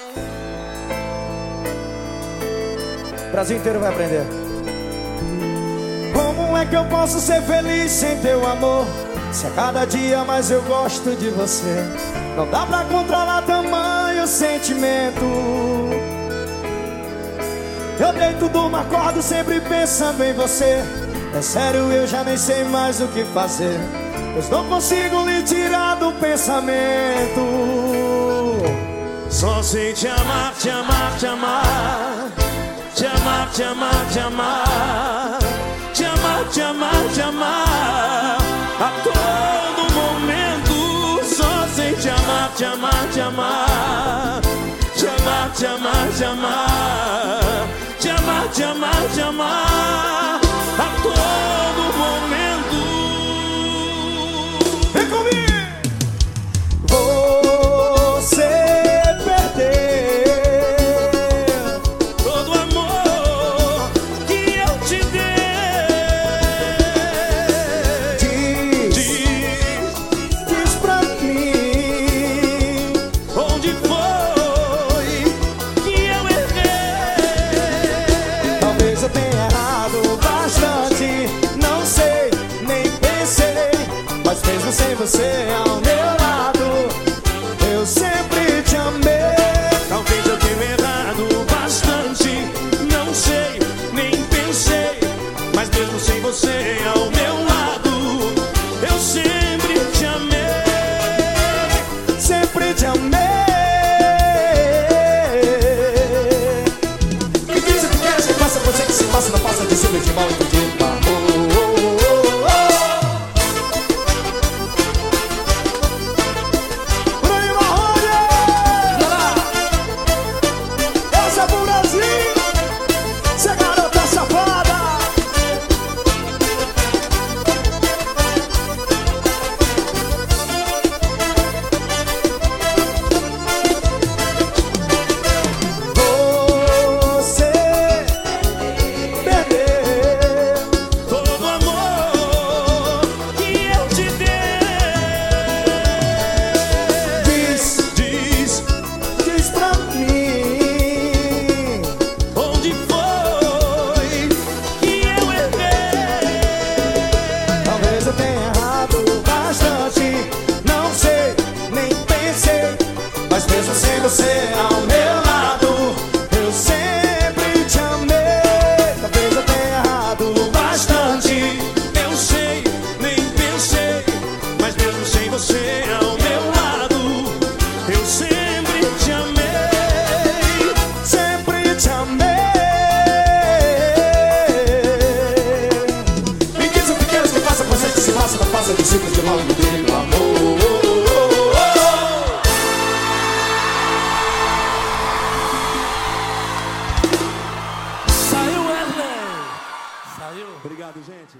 O Brasil inteiro vai aprender. Como é que eu posso ser feliz sem teu amor? Se a cada dia mais eu gosto de você. Não dá pra controlar tamanho sentimento. Eu deito do acordo sempre pensando em você. É sério, eu já nem sei mais o que fazer. Pois não consigo lhe tirar do pensamento. Só sei te amar, te amar, te amar. Te amar, te amar, te amar. Te amar, te amar, te amar. A todo momento. Só sei te amar, te amar, te amar. Te amar, te amar, te amar. Te amar, te amar, te amar. A todo mesmo sem você ao meu lado Eu sempre te amei Talvez eu tenha errado bastante. Não sei, nem pensei. Mas mesmo sem você ao meu lado, eu sempre te amei. Sempre te amei Me o que queres que faça Você que se passa, não passa de cima de mal e de você ao Saiu. Obrigado, gente.